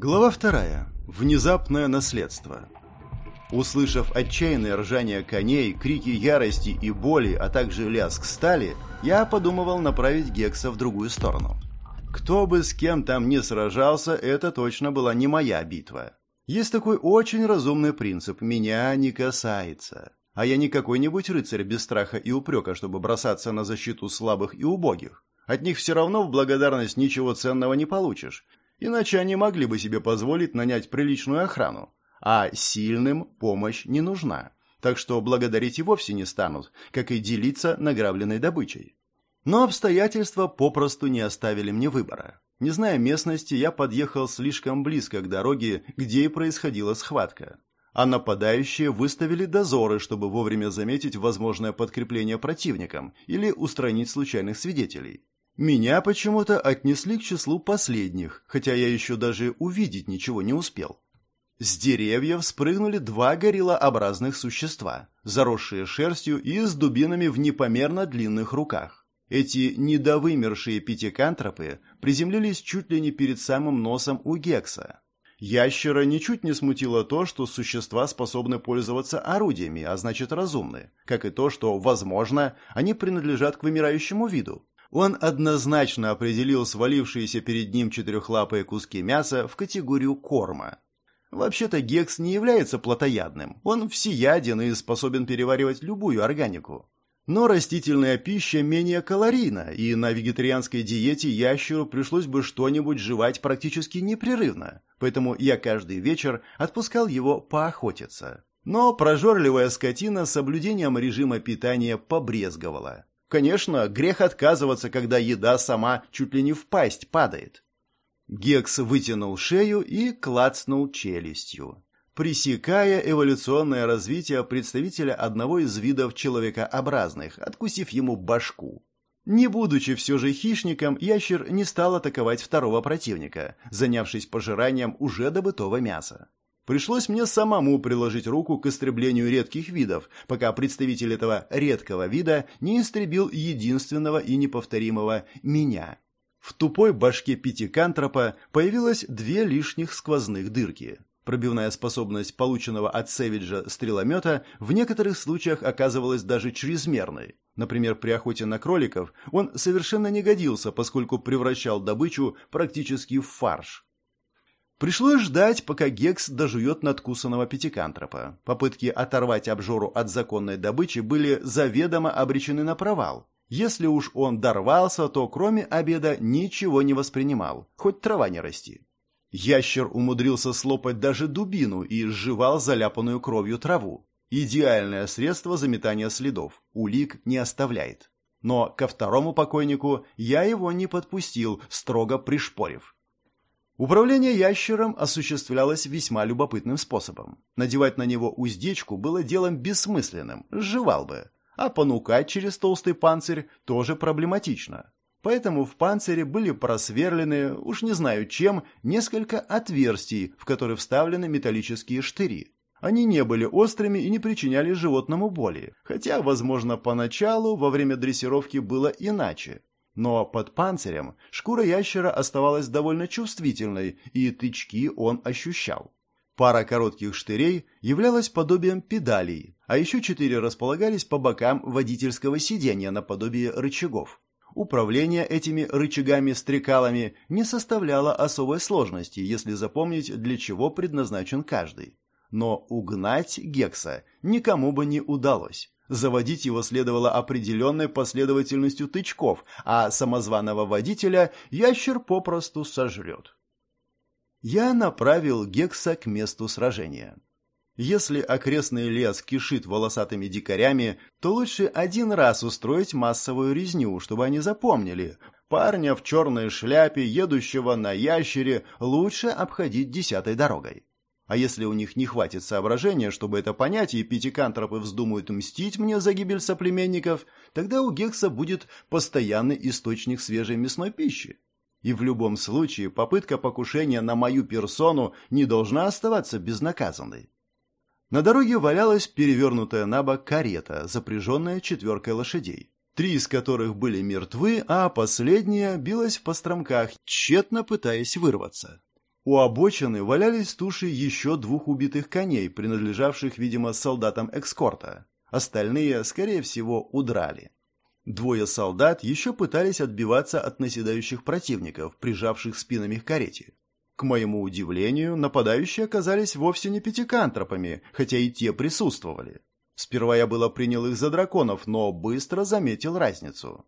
Глава вторая. Внезапное наследство. Услышав отчаянное ржание коней, крики ярости и боли, а также лязг стали, я подумывал направить Гекса в другую сторону. Кто бы с кем там ни сражался, это точно была не моя битва. Есть такой очень разумный принцип «меня не касается». А я не какой-нибудь рыцарь без страха и упрека, чтобы бросаться на защиту слабых и убогих. От них все равно в благодарность ничего ценного не получишь. Иначе они могли бы себе позволить нанять приличную охрану. А сильным помощь не нужна. Так что благодарить и вовсе не станут, как и делиться награбленной добычей. Но обстоятельства попросту не оставили мне выбора. Не зная местности, я подъехал слишком близко к дороге, где и происходила схватка а нападающие выставили дозоры, чтобы вовремя заметить возможное подкрепление противникам или устранить случайных свидетелей. Меня почему-то отнесли к числу последних, хотя я еще даже увидеть ничего не успел. С деревьев спрыгнули два гориллообразных существа, заросшие шерстью и с дубинами в непомерно длинных руках. Эти недовымершие пятикантропы приземлились чуть ли не перед самым носом у Гекса, Ящера ничуть не смутило то, что существа способны пользоваться орудиями, а значит разумны, как и то, что, возможно, они принадлежат к вымирающему виду. Он однозначно определил свалившиеся перед ним четырехлапые куски мяса в категорию корма. Вообще-то гекс не является плотоядным, он всеяден и способен переваривать любую органику. Но растительная пища менее калорийна, и на вегетарианской диете ящеру пришлось бы что-нибудь жевать практически непрерывно, поэтому я каждый вечер отпускал его поохотиться. Но прожорливая скотина соблюдением режима питания побрезговала. Конечно, грех отказываться, когда еда сама чуть ли не в пасть падает. Гекс вытянул шею и клацнул челюстью пресекая эволюционное развитие представителя одного из видов человекообразных, откусив ему башку. Не будучи все же хищником, ящер не стал атаковать второго противника, занявшись пожиранием уже добытого мяса. Пришлось мне самому приложить руку к истреблению редких видов, пока представитель этого редкого вида не истребил единственного и неповторимого меня. В тупой башке пятикантропа появилось две лишних сквозных дырки. Пробивная способность полученного от Сэвиджа стреломета в некоторых случаях оказывалась даже чрезмерной. Например, при охоте на кроликов он совершенно не годился, поскольку превращал добычу практически в фарш. Пришлось ждать, пока Гекс дожует надкусанного пятикантропа. Попытки оторвать обжору от законной добычи были заведомо обречены на провал. Если уж он дорвался, то кроме обеда ничего не воспринимал, хоть трава не расти. Ящер умудрился слопать даже дубину и сживал заляпанную кровью траву. Идеальное средство заметания следов, улик не оставляет. Но ко второму покойнику я его не подпустил, строго пришпорив. Управление ящером осуществлялось весьма любопытным способом. Надевать на него уздечку было делом бессмысленным, сживал бы. А понукать через толстый панцирь тоже проблематично. Поэтому в панцире были просверлены, уж не знаю чем, несколько отверстий, в которые вставлены металлические штыри. Они не были острыми и не причиняли животному боли, хотя, возможно, поначалу во время дрессировки было иначе. Но под панцирем шкура ящера оставалась довольно чувствительной, и тычки он ощущал. Пара коротких штырей являлась подобием педалей, а еще четыре располагались по бокам водительского сиденья наподобие рычагов. Управление этими рычагами-стрекалами не составляло особой сложности, если запомнить, для чего предназначен каждый. Но угнать Гекса никому бы не удалось. Заводить его следовало определенной последовательностью тычков, а самозваного водителя ящер попросту сожрет. Я направил Гекса к месту сражения. Если окрестный лес кишит волосатыми дикарями, то лучше один раз устроить массовую резню, чтобы они запомнили. Парня в черной шляпе, едущего на ящере, лучше обходить десятой дорогой. А если у них не хватит соображения, чтобы это понять, и пятикантропы вздумают мстить мне за гибель соплеменников, тогда у Гекса будет постоянный источник свежей мясной пищи. И в любом случае попытка покушения на мою персону не должна оставаться безнаказанной. На дороге валялась перевернутая на бок карета, запряженная четверкой лошадей, три из которых были мертвы, а последняя билась в постромках, тщетно пытаясь вырваться. У обочины валялись туши еще двух убитых коней, принадлежавших, видимо, солдатам экскорта. Остальные, скорее всего, удрали. Двое солдат еще пытались отбиваться от наседающих противников, прижавших спинами к карете. К моему удивлению, нападающие оказались вовсе не пятикантропами, хотя и те присутствовали. Сперва я было принял их за драконов, но быстро заметил разницу.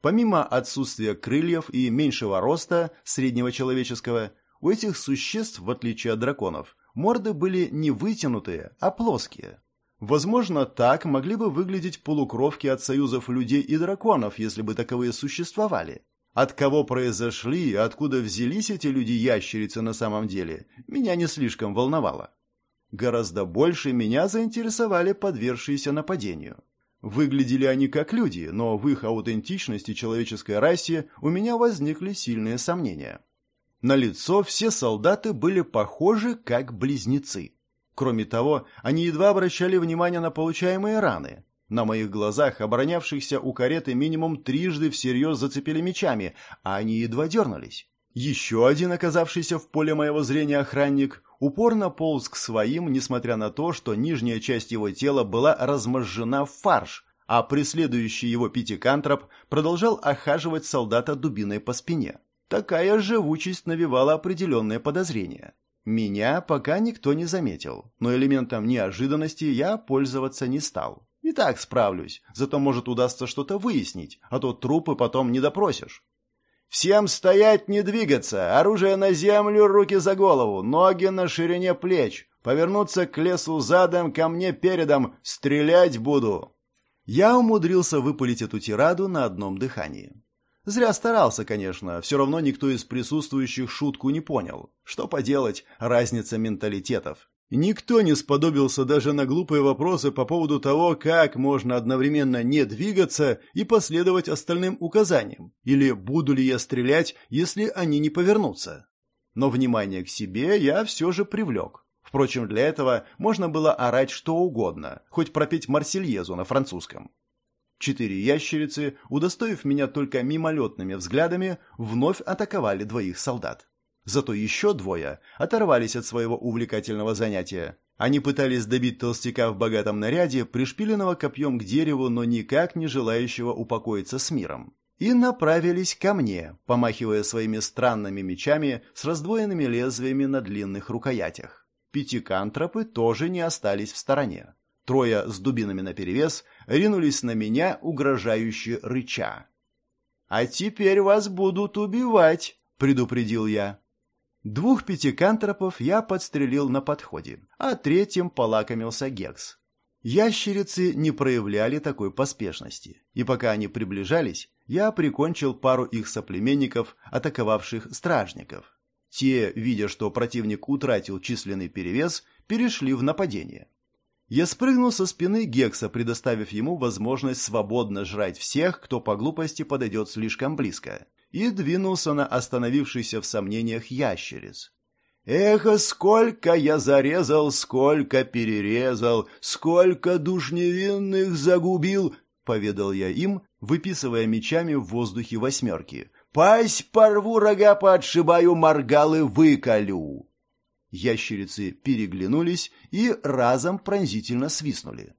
Помимо отсутствия крыльев и меньшего роста, среднего человеческого, у этих существ, в отличие от драконов, морды были не вытянутые, а плоские. Возможно, так могли бы выглядеть полукровки от союзов людей и драконов, если бы таковые существовали. От кого произошли и откуда взялись эти люди-ящерицы на самом деле, меня не слишком волновало. Гораздо больше меня заинтересовали подвергшиеся нападению. Выглядели они как люди, но в их аутентичности человеческой расе у меня возникли сильные сомнения. На лицо все солдаты были похожи как близнецы. Кроме того, они едва обращали внимание на получаемые раны. На моих глазах оборонявшихся у кареты минимум трижды всерьез зацепили мечами, а они едва дернулись. Еще один оказавшийся в поле моего зрения охранник упорно полз к своим, несмотря на то, что нижняя часть его тела была размозжена в фарш, а преследующий его пятикантроп продолжал охаживать солдата дубиной по спине. Такая живучесть навевала определенные подозрения. Меня пока никто не заметил, но элементом неожиданности я пользоваться не стал. И так справлюсь, зато может удастся что-то выяснить, а то трупы потом не допросишь. «Всем стоять, не двигаться! Оружие на землю, руки за голову, ноги на ширине плеч! Повернуться к лесу задом, ко мне передом! Стрелять буду!» Я умудрился выпалить эту тираду на одном дыхании. Зря старался, конечно, все равно никто из присутствующих шутку не понял. Что поделать, разница менталитетов. Никто не сподобился даже на глупые вопросы по поводу того, как можно одновременно не двигаться и последовать остальным указаниям, или буду ли я стрелять, если они не повернутся. Но внимание к себе я все же привлек. Впрочем, для этого можно было орать что угодно, хоть пропеть Марсельезу на французском. Четыре ящерицы, удостоив меня только мимолетными взглядами, вновь атаковали двоих солдат. Зато еще двое оторвались от своего увлекательного занятия. Они пытались добить толстяка в богатом наряде, пришпиленного копьем к дереву, но никак не желающего упокоиться с миром. И направились ко мне, помахивая своими странными мечами с раздвоенными лезвиями на длинных рукоятях. Пятикантропы тоже не остались в стороне. Трое с дубинами наперевес ринулись на меня, угрожающе рыча. «А теперь вас будут убивать», — предупредил я. Двух пятикантропов я подстрелил на подходе, а третьим полакомился Гекс. Ящерицы не проявляли такой поспешности, и пока они приближались, я прикончил пару их соплеменников, атаковавших стражников. Те, видя, что противник утратил численный перевес, перешли в нападение. Я спрыгнул со спины Гекса, предоставив ему возможность свободно жрать всех, кто по глупости подойдет слишком близко, и двинулся на остановившийся в сомнениях ящериц. «Эх, сколько я зарезал, сколько перерезал, сколько душ невинных загубил!» — поведал я им, выписывая мечами в воздухе восьмерки. «Пасть порву, рога подшибаю, моргалы выколю!» Ящерицы переглянулись и разом пронзительно свистнули.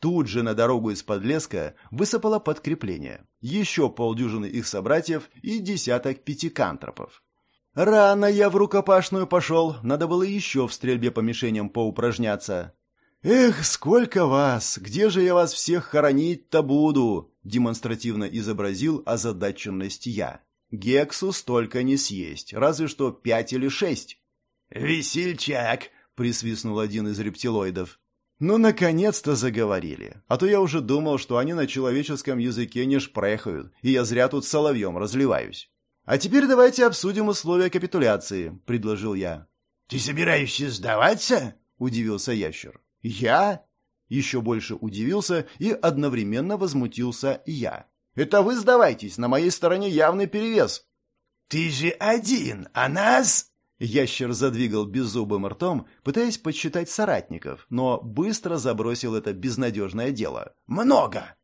Тут же на дорогу из-под леска высыпало подкрепление. Еще полдюжины их собратьев и десяток пятикантропов. «Рано я в рукопашную пошел, надо было еще в стрельбе по мишеням поупражняться». «Эх, сколько вас! Где же я вас всех хоронить-то буду?» демонстративно изобразил озадаченность я. «Гексу столько не съесть, разве что пять или шесть». «Весельчак!» — присвистнул один из рептилоидов. «Ну, наконец-то заговорили. А то я уже думал, что они на человеческом языке не шпрехают, и я зря тут соловьем разливаюсь. А теперь давайте обсудим условия капитуляции», — предложил я. «Ты собираешься сдаваться?» — удивился ящер. «Я?» Еще больше удивился и одновременно возмутился я. «Это вы сдавайтесь, на моей стороне явный перевес». «Ты же один, а нас...» Ящер задвигал беззубым ртом, пытаясь подсчитать соратников, но быстро забросил это безнадежное дело. «Много!»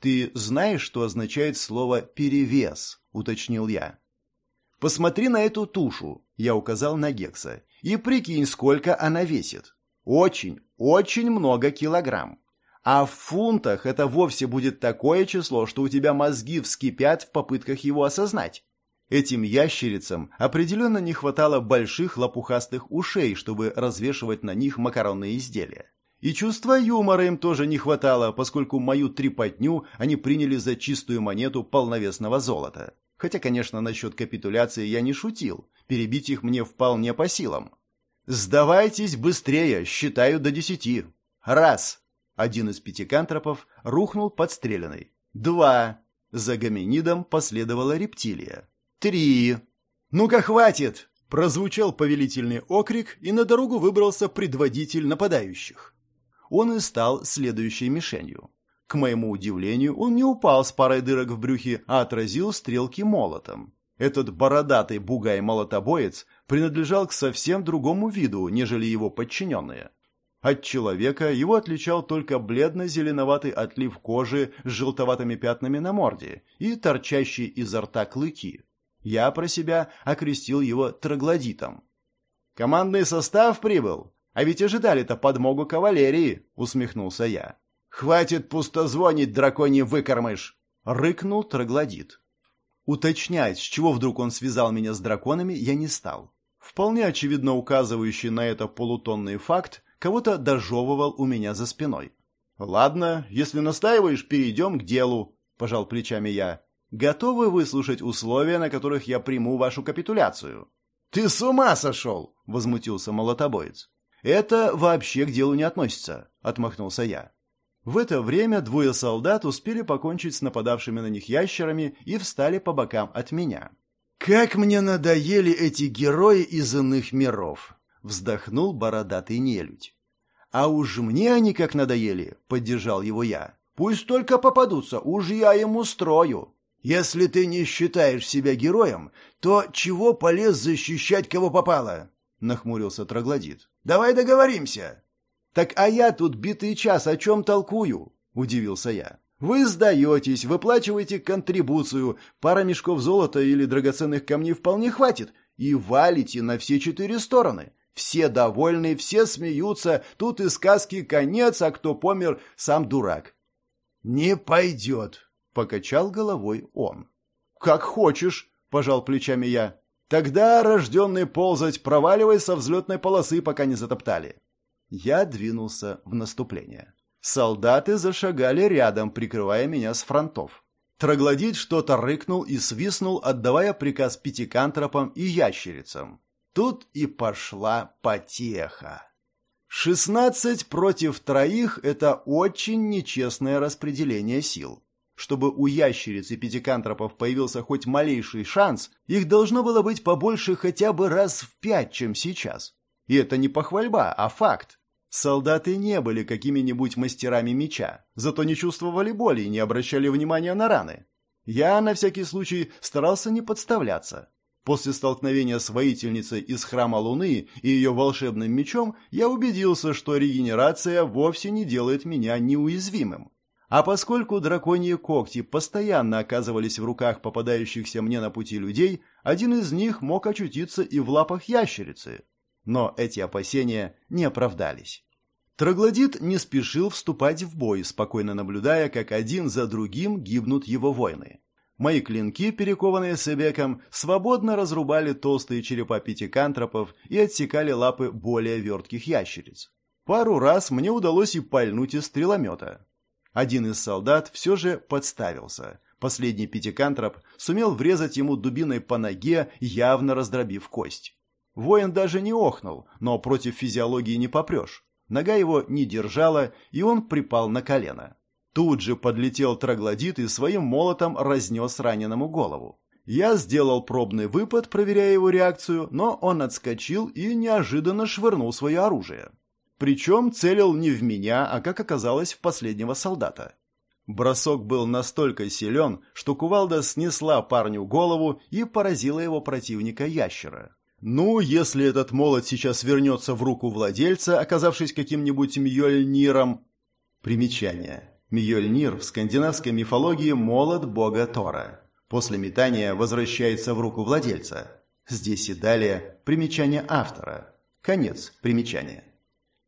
«Ты знаешь, что означает слово «перевес»?» — уточнил я. «Посмотри на эту тушу. Я указал на Гекса. «И прикинь, сколько она весит. Очень, очень много килограмм. А в фунтах это вовсе будет такое число, что у тебя мозги вскипят в попытках его осознать. Этим ящерицам определенно не хватало больших лопухастых ушей, чтобы развешивать на них макаронные изделия. И чувства юмора им тоже не хватало, поскольку мою трепотню они приняли за чистую монету полновесного золота. Хотя, конечно, насчет капитуляции я не шутил. Перебить их мне вполне по силам. «Сдавайтесь быстрее, считаю до десяти. Раз!» Один из пятикантропов рухнул подстреленный. «Два!» За гоминидом последовала рептилия. «Три!» «Ну-ка, хватит!» Прозвучал повелительный окрик, и на дорогу выбрался предводитель нападающих. Он и стал следующей мишенью. К моему удивлению, он не упал с парой дырок в брюхе, а отразил стрелки молотом. Этот бородатый бугай-молотобоец принадлежал к совсем другому виду, нежели его подчиненные. От человека его отличал только бледно-зеленоватый отлив кожи с желтоватыми пятнами на морде и торчащие изо рта клыки. Я про себя окрестил его троглодитом. «Командный состав прибыл, а ведь ожидали-то подмогу кавалерии», — усмехнулся я. «Хватит пустозвонить, драконий выкормыш!» — рыкнул троглодит. Уточнять, с чего вдруг он связал меня с драконами, я не стал. Вполне очевидно указывающий на это полутонный факт кого-то дожевывал у меня за спиной. «Ладно, если настаиваешь, перейдем к делу», – пожал плечами я. «Готовы выслушать условия, на которых я приму вашу капитуляцию?» «Ты с ума сошел!» – возмутился молотобоец. «Это вообще к делу не относится», – отмахнулся я. В это время двое солдат успели покончить с нападавшими на них ящерами и встали по бокам от меня. «Как мне надоели эти герои из иных миров!» — вздохнул бородатый нелюдь. «А уж мне они как надоели!» — поддержал его я. «Пусть только попадутся, уж я им устрою!» «Если ты не считаешь себя героем, то чего полез защищать кого попало?» — нахмурился троглодит. «Давай договоримся!» «Так а я тут битый час о чем толкую?» – удивился я. «Вы сдаетесь, выплачиваете контрибуцию, пара мешков золота или драгоценных камней вполне хватит, и валите на все четыре стороны. Все довольны, все смеются, тут и сказки конец, а кто помер, сам дурак». «Не пойдет», – покачал головой он. «Как хочешь», – пожал плечами я. «Тогда, рожденный ползать, проваливай со взлетной полосы, пока не затоптали». Я двинулся в наступление. Солдаты зашагали рядом, прикрывая меня с фронтов. Троглодит что-то рыкнул и свистнул, отдавая приказ пятикантропам и ящерицам. Тут и пошла потеха. Шестнадцать против троих – это очень нечестное распределение сил. Чтобы у ящериц и пятикантропов появился хоть малейший шанс, их должно было быть побольше хотя бы раз в пять, чем сейчас. И это не похвальба, а факт. Солдаты не были какими-нибудь мастерами меча, зато не чувствовали боли и не обращали внимания на раны. Я, на всякий случай, старался не подставляться. После столкновения с воительницей из храма Луны и ее волшебным мечом я убедился, что регенерация вовсе не делает меня неуязвимым. А поскольку драконьи когти постоянно оказывались в руках попадающихся мне на пути людей, один из них мог очутиться и в лапах ящерицы. Но эти опасения не оправдались. Троглодит не спешил вступать в бой, спокойно наблюдая, как один за другим гибнут его воины. Мои клинки, перекованные себеком, свободно разрубали толстые черепа пятикантропов и отсекали лапы более вертких ящериц. Пару раз мне удалось и пальнуть из стреломета. Один из солдат все же подставился. Последний пятикантроп сумел врезать ему дубиной по ноге, явно раздробив кость. Воин даже не охнул, но против физиологии не попрешь. Нога его не держала, и он припал на колено. Тут же подлетел троглодит и своим молотом разнес раненому голову. Я сделал пробный выпад, проверяя его реакцию, но он отскочил и неожиданно швырнул свое оружие. Причем целил не в меня, а, как оказалось, в последнего солдата. Бросок был настолько силен, что кувалда снесла парню голову и поразила его противника ящера. Ну, если этот молот сейчас вернется в руку владельца, оказавшись каким-нибудь Мьёльниром... Примечание. Мьёльнир в скандинавской мифологии молот бога Тора. После метания возвращается в руку владельца. Здесь и далее примечание автора. Конец примечания.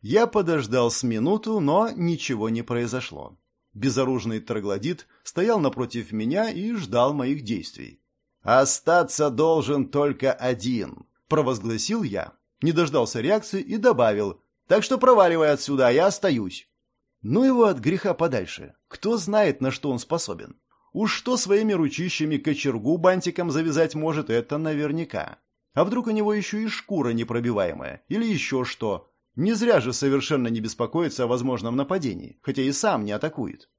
Я подождал с минуту, но ничего не произошло. Безоружный троглодит стоял напротив меня и ждал моих действий. «Остаться должен только один», — провозгласил я. Не дождался реакции и добавил. «Так что проваливай отсюда, я остаюсь». Ну его от греха подальше. Кто знает, на что он способен. Уж что своими ручищами кочергу бантиком завязать может, это наверняка. А вдруг у него еще и шкура непробиваемая, или еще что. Не зря же совершенно не беспокоится о возможном нападении, хотя и сам не атакует.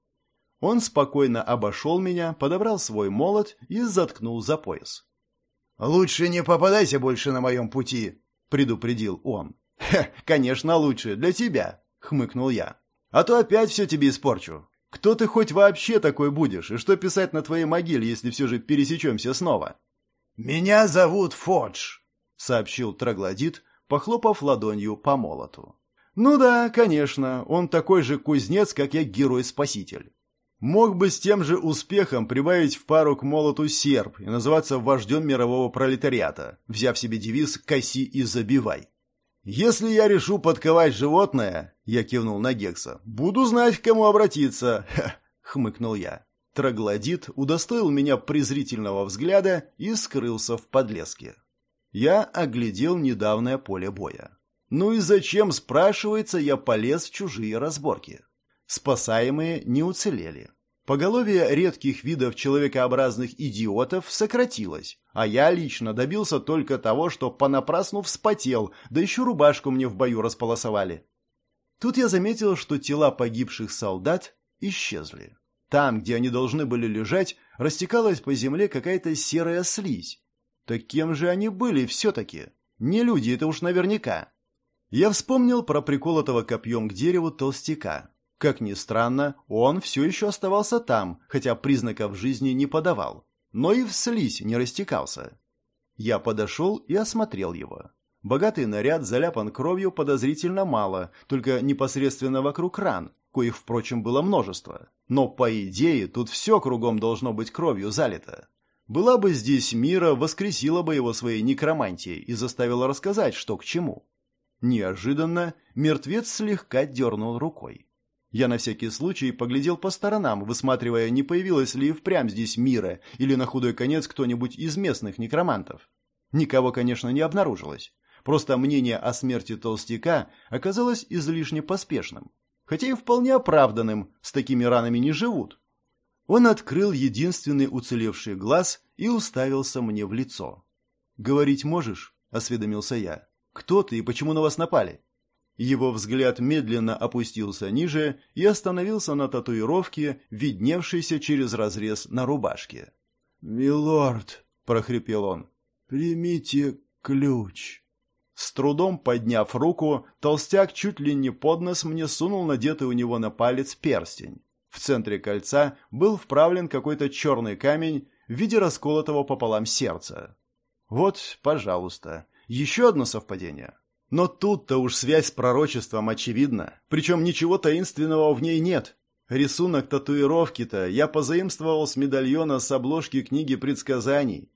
Он спокойно обошел меня, подобрал свой молот и заткнул за пояс. «Лучше не попадайся больше на моем пути», — предупредил он. «Хе, конечно, лучше, для тебя», — хмыкнул я. «А то опять все тебе испорчу. Кто ты хоть вообще такой будешь, и что писать на твоей могиле, если все же пересечемся снова?» «Меня зовут Фодж», — сообщил троглодит, похлопав ладонью по молоту. «Ну да, конечно, он такой же кузнец, как я герой-спаситель. Мог бы с тем же успехом прибавить в пару к молоту серб и называться вождем мирового пролетариата, взяв себе девиз «Коси и забивай». «Если я решу подковать животное», — я кивнул на Гекса, — «буду знать, к кому обратиться», — хмыкнул я. Троглодит удостоил меня презрительного взгляда и скрылся в подлеске. Я оглядел недавнее поле боя. Ну и зачем, спрашивается, я полез в чужие разборки? Спасаемые не уцелели. Поголовье редких видов человекообразных идиотов сократилось, а я лично добился только того, что понапрасну вспотел, да еще рубашку мне в бою располосовали. Тут я заметил, что тела погибших солдат исчезли. Там, где они должны были лежать, растекалась по земле какая-то серая слизь. Так кем же они были все-таки? Не люди, это уж наверняка. Я вспомнил про приколотого копьем к дереву толстяка. Как ни странно, он все еще оставался там, хотя признаков жизни не подавал. Но и в слизь не растекался. Я подошел и осмотрел его. Богатый наряд заляпан кровью подозрительно мало, только непосредственно вокруг ран, коих, впрочем, было множество. Но, по идее, тут все кругом должно быть кровью залито. Была бы здесь мира, воскресила бы его своей некромантией и заставила рассказать, что к чему. Неожиданно мертвец слегка дернул рукой. Я на всякий случай поглядел по сторонам, высматривая, не появилось ли впрямь здесь мира или на худой конец кто-нибудь из местных некромантов. Никого, конечно, не обнаружилось. Просто мнение о смерти толстяка оказалось излишне поспешным. Хотя и вполне оправданным, с такими ранами не живут. Он открыл единственный уцелевший глаз и уставился мне в лицо. «Говорить можешь?» – осведомился я. «Кто ты и почему на вас напали?» Его взгляд медленно опустился ниже и остановился на татуировке, видневшейся через разрез на рубашке. «Милорд», — прохрипел он, — «примите ключ». С трудом подняв руку, толстяк чуть ли не под нос мне сунул надетый у него на палец перстень. В центре кольца был вправлен какой-то черный камень в виде расколотого пополам сердца. Вот, пожалуйста, еще одно совпадение. Но тут-то уж связь с пророчеством очевидна, причем ничего таинственного в ней нет. Рисунок татуировки-то я позаимствовал с медальона с обложки книги предсказаний.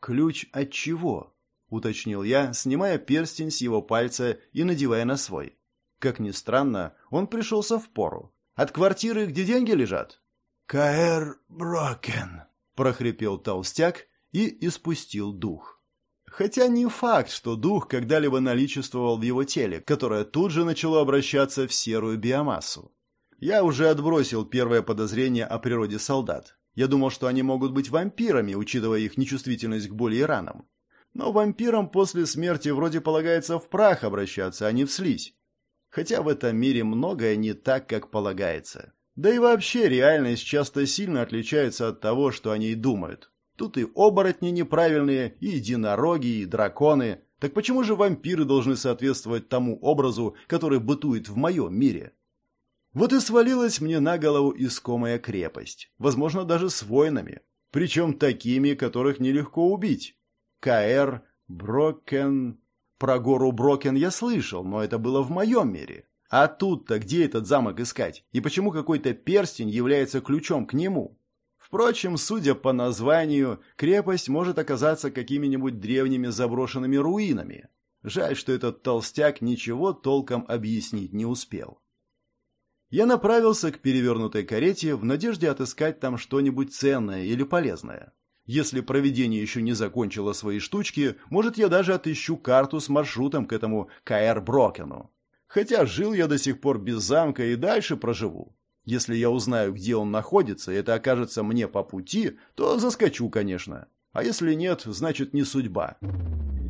«Ключ от чего?» — уточнил я, снимая перстень с его пальца и надевая на свой. Как ни странно, он пришелся в пору. От квартиры, где деньги лежат. «Каэр Брокен», — прохрипел толстяк и испустил дух. Хотя не факт, что дух когда-либо наличествовал в его теле, которое тут же начало обращаться в серую биомассу. Я уже отбросил первое подозрение о природе солдат. Я думал, что они могут быть вампирами, учитывая их нечувствительность к боли и ранам. Но вампирам после смерти вроде полагается в прах обращаться, а не в слизь. Хотя в этом мире многое не так, как полагается. Да и вообще реальность часто сильно отличается от того, что они и думают. Тут и оборотни неправильные, и единороги, и драконы. Так почему же вампиры должны соответствовать тому образу, который бытует в моем мире? Вот и свалилась мне на голову искомая крепость, возможно, даже с воинами, причем такими, которых нелегко убить. КР, Брокен... Про гору Брокен я слышал, но это было в моем мире. А тут-то где этот замок искать? И почему какой-то перстень является ключом к нему? Впрочем, судя по названию, крепость может оказаться какими-нибудь древними заброшенными руинами. Жаль, что этот толстяк ничего толком объяснить не успел. Я направился к перевернутой карете в надежде отыскать там что-нибудь ценное или полезное. Если проведение еще не закончило свои штучки, может, я даже отыщу карту с маршрутом к этому Каэр Брокену. Хотя жил я до сих пор без замка и дальше проживу. Если я узнаю, где он находится, и это окажется мне по пути, то заскочу, конечно. А если нет, значит не судьба.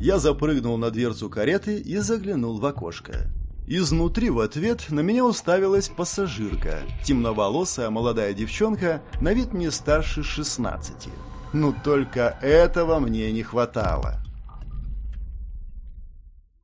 Я запрыгнул на дверцу кареты и заглянул в окошко. Изнутри в ответ на меня уставилась пассажирка, темноволосая молодая девчонка, на вид не старше шестнадцати. Ну только этого мне не хватало.